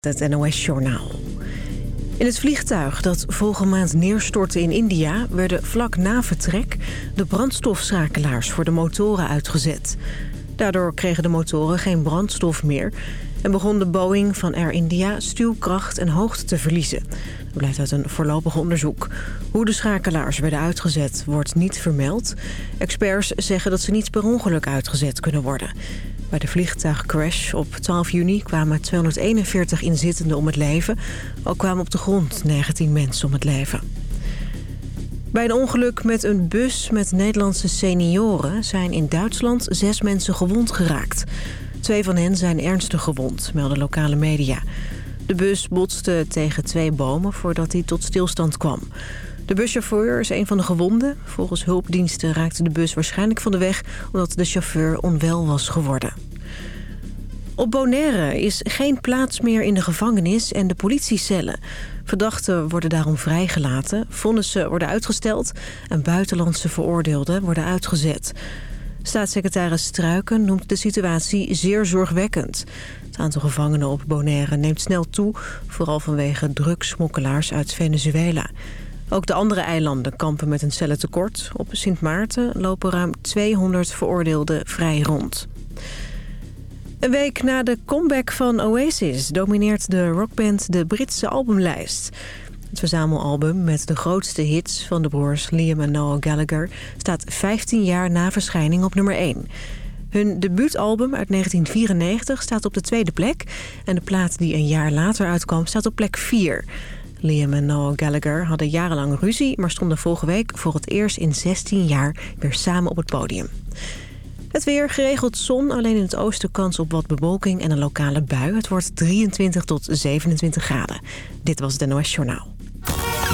Het NOS-journaal. In het vliegtuig dat volgende maand neerstortte in India... werden vlak na vertrek de brandstofschakelaars voor de motoren uitgezet. Daardoor kregen de motoren geen brandstof meer... en begon de Boeing van Air India stuwkracht en hoogte te verliezen. Dat blijkt uit een voorlopig onderzoek. Hoe de schakelaars werden uitgezet wordt niet vermeld. Experts zeggen dat ze niet per ongeluk uitgezet kunnen worden... Bij de vliegtuigcrash op 12 juni kwamen 241 inzittenden om het leven. Ook kwamen op de grond 19 mensen om het leven. Bij een ongeluk met een bus met Nederlandse senioren... zijn in Duitsland zes mensen gewond geraakt. Twee van hen zijn ernstig gewond, melden lokale media. De bus botste tegen twee bomen voordat hij tot stilstand kwam. De buschauffeur is een van de gewonden. Volgens hulpdiensten raakte de bus waarschijnlijk van de weg... omdat de chauffeur onwel was geworden. Op Bonaire is geen plaats meer in de gevangenis en de politiecellen. Verdachten worden daarom vrijgelaten, vonnissen worden uitgesteld... en buitenlandse veroordeelden worden uitgezet. Staatssecretaris Struiken noemt de situatie zeer zorgwekkend. Het aantal gevangenen op Bonaire neemt snel toe... vooral vanwege drugsmokkelaars uit Venezuela... Ook de andere eilanden kampen met een cellentekort. Op Sint Maarten lopen ruim 200 veroordeelden vrij rond. Een week na de comeback van Oasis domineert de rockband de Britse albumlijst. Het verzamelalbum met de grootste hits van de broers Liam en Noel Gallagher... staat 15 jaar na verschijning op nummer 1. Hun debuutalbum uit 1994 staat op de tweede plek... en de plaat die een jaar later uitkwam staat op plek 4... Liam en Noel Gallagher hadden jarenlang ruzie... maar stonden vorige week voor het eerst in 16 jaar weer samen op het podium. Het weer, geregeld zon, alleen in het oosten kans op wat bewolking en een lokale bui. Het wordt 23 tot 27 graden. Dit was het NOS Journaal.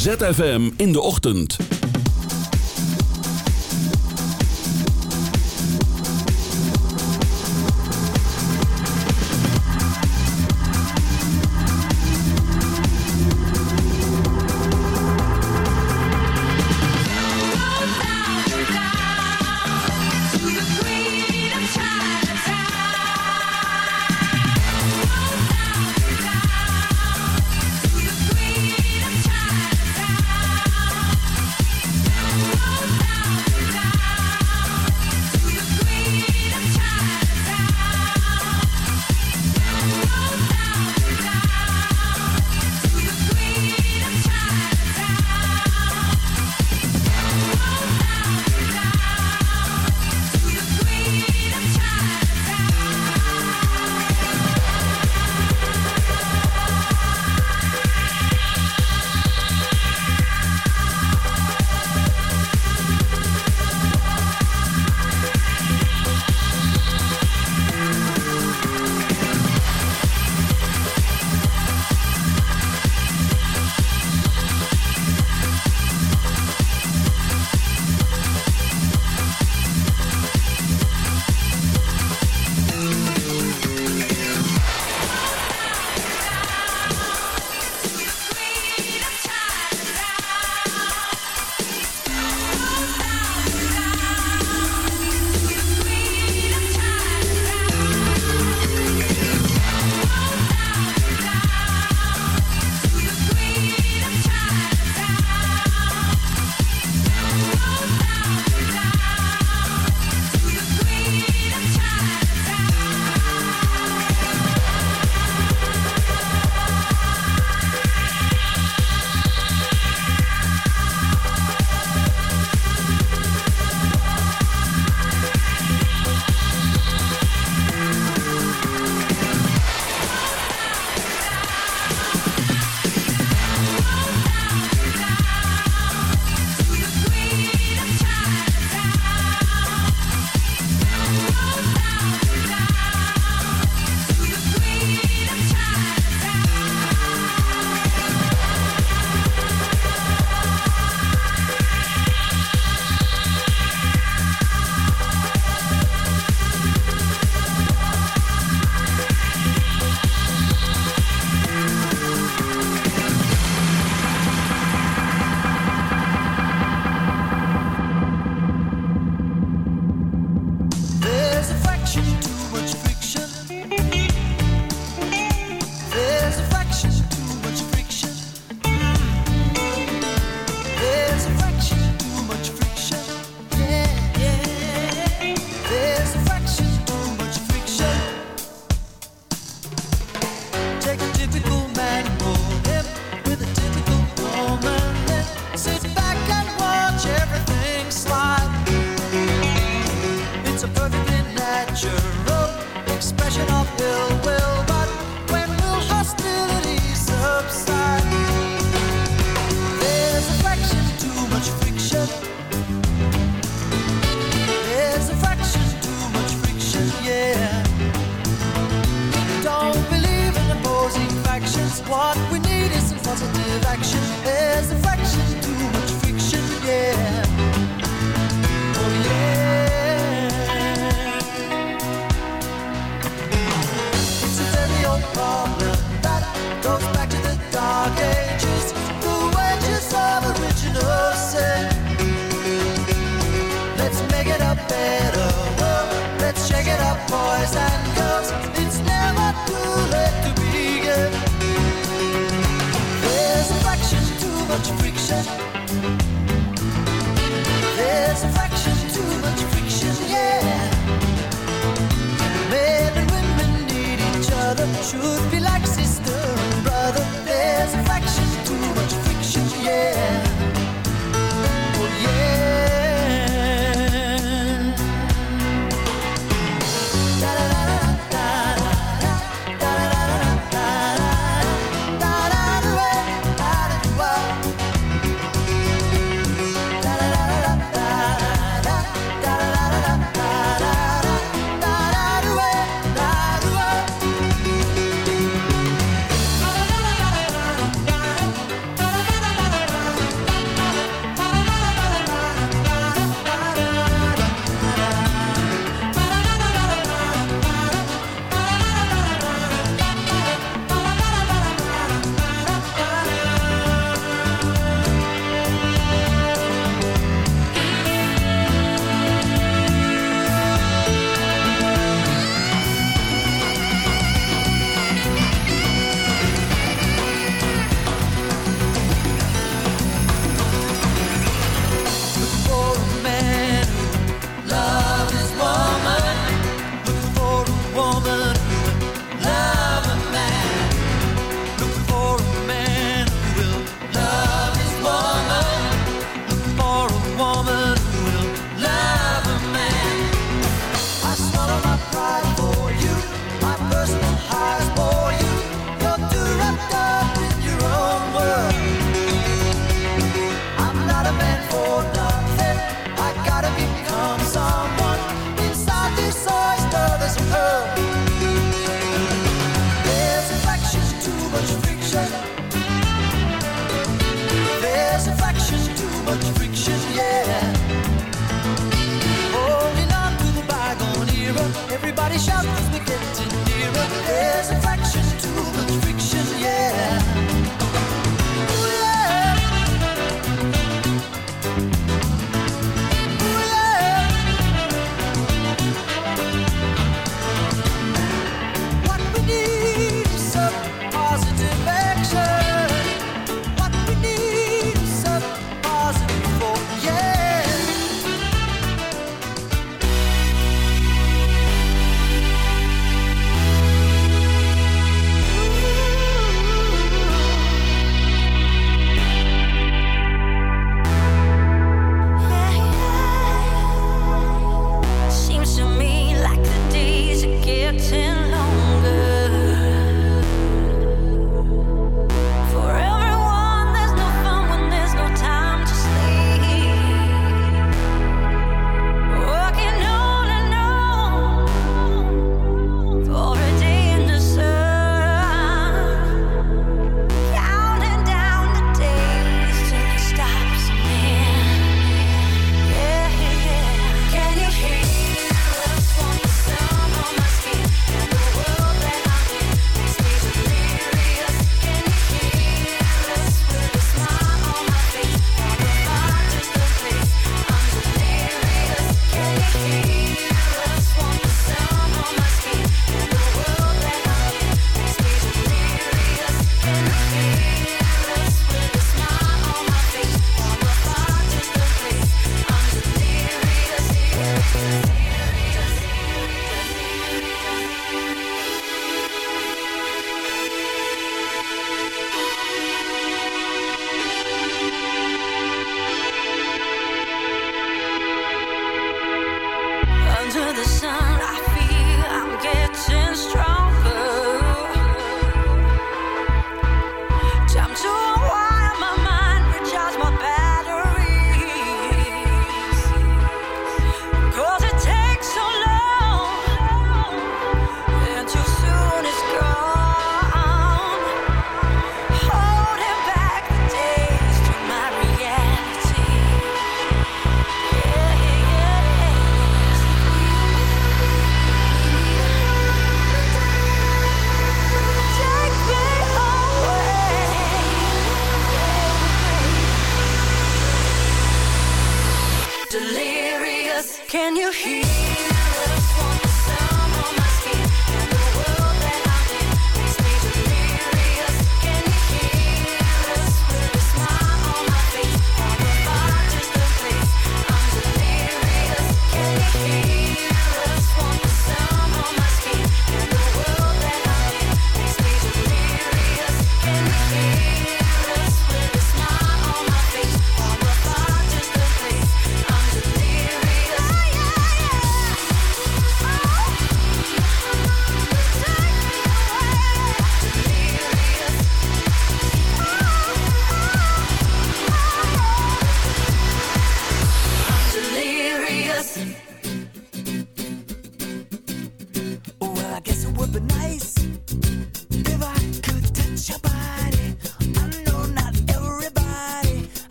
ZFM in de ochtend.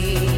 you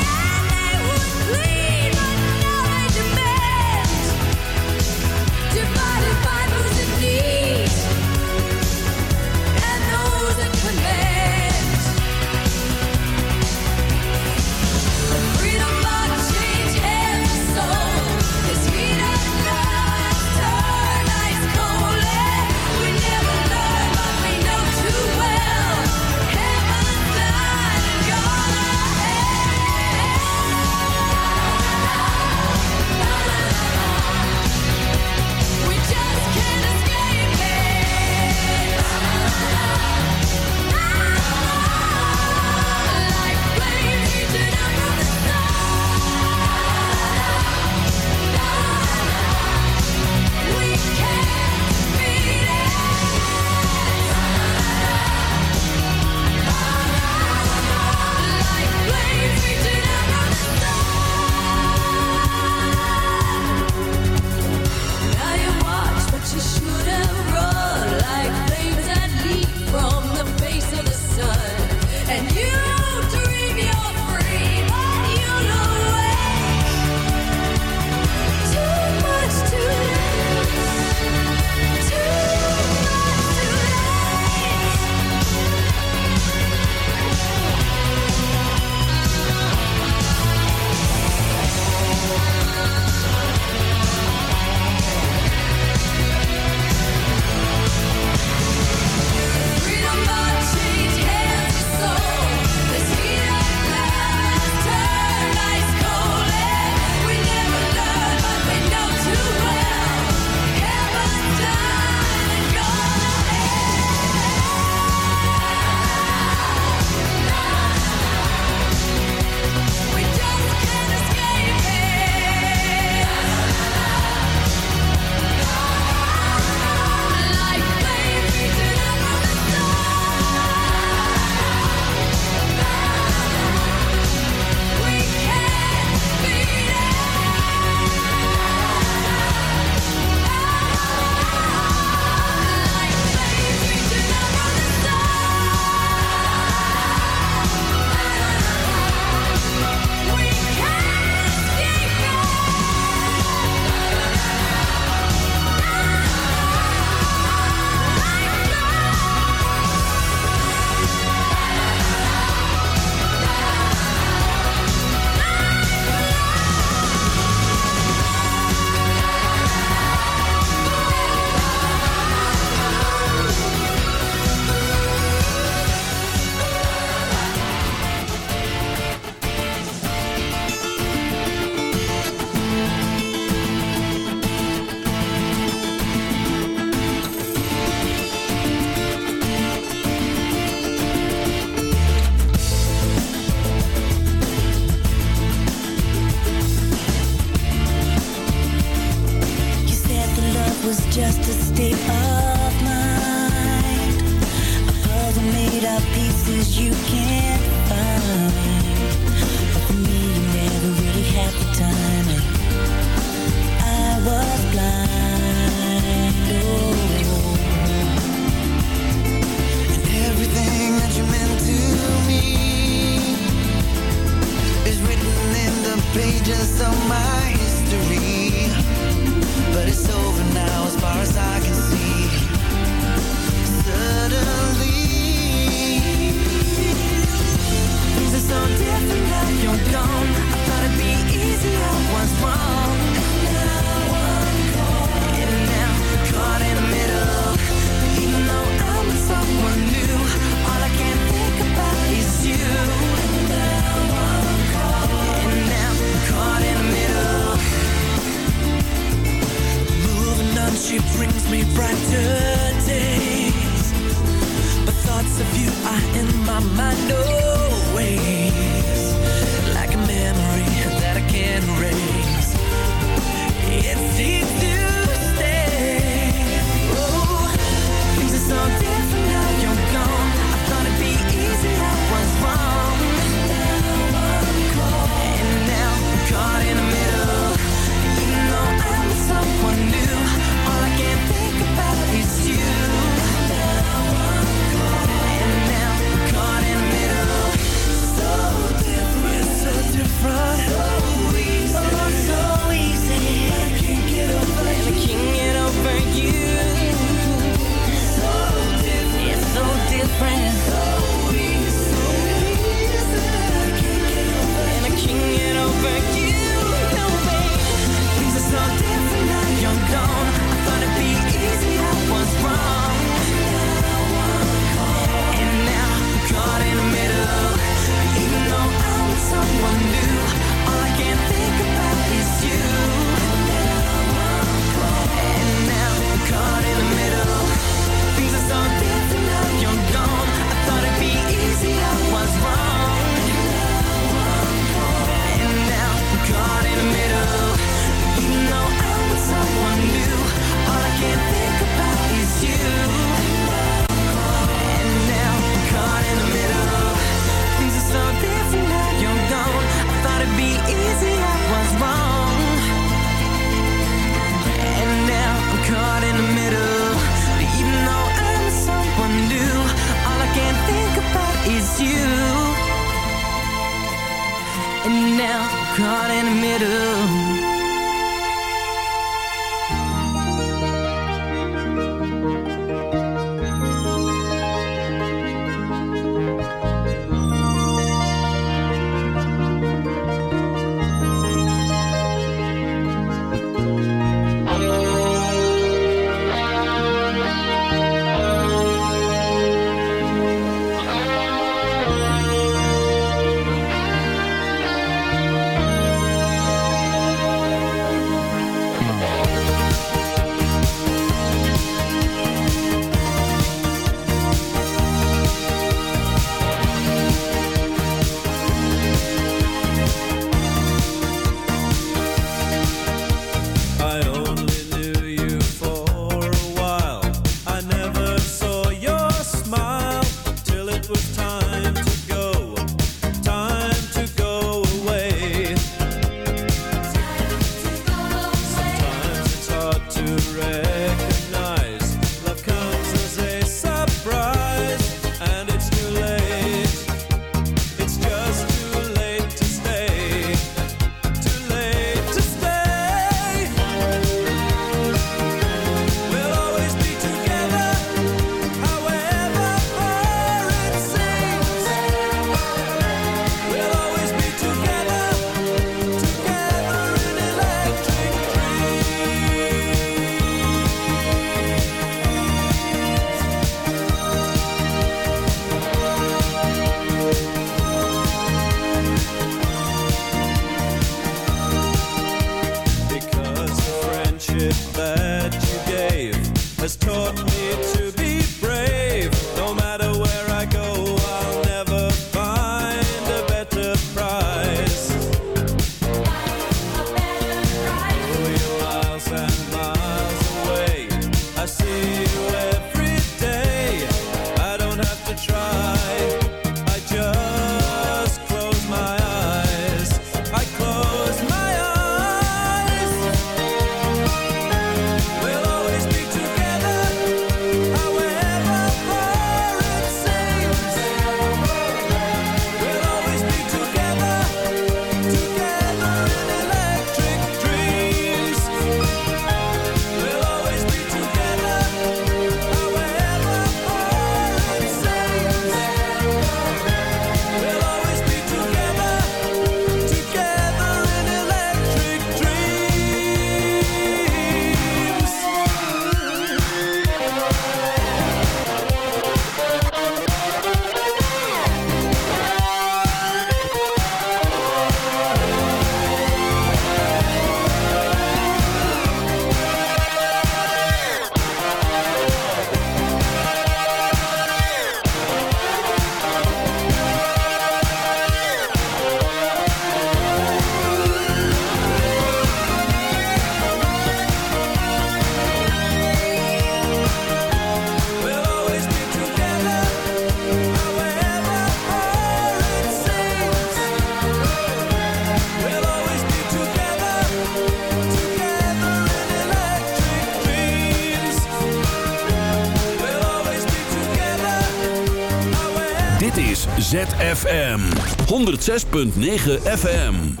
106.9 FM.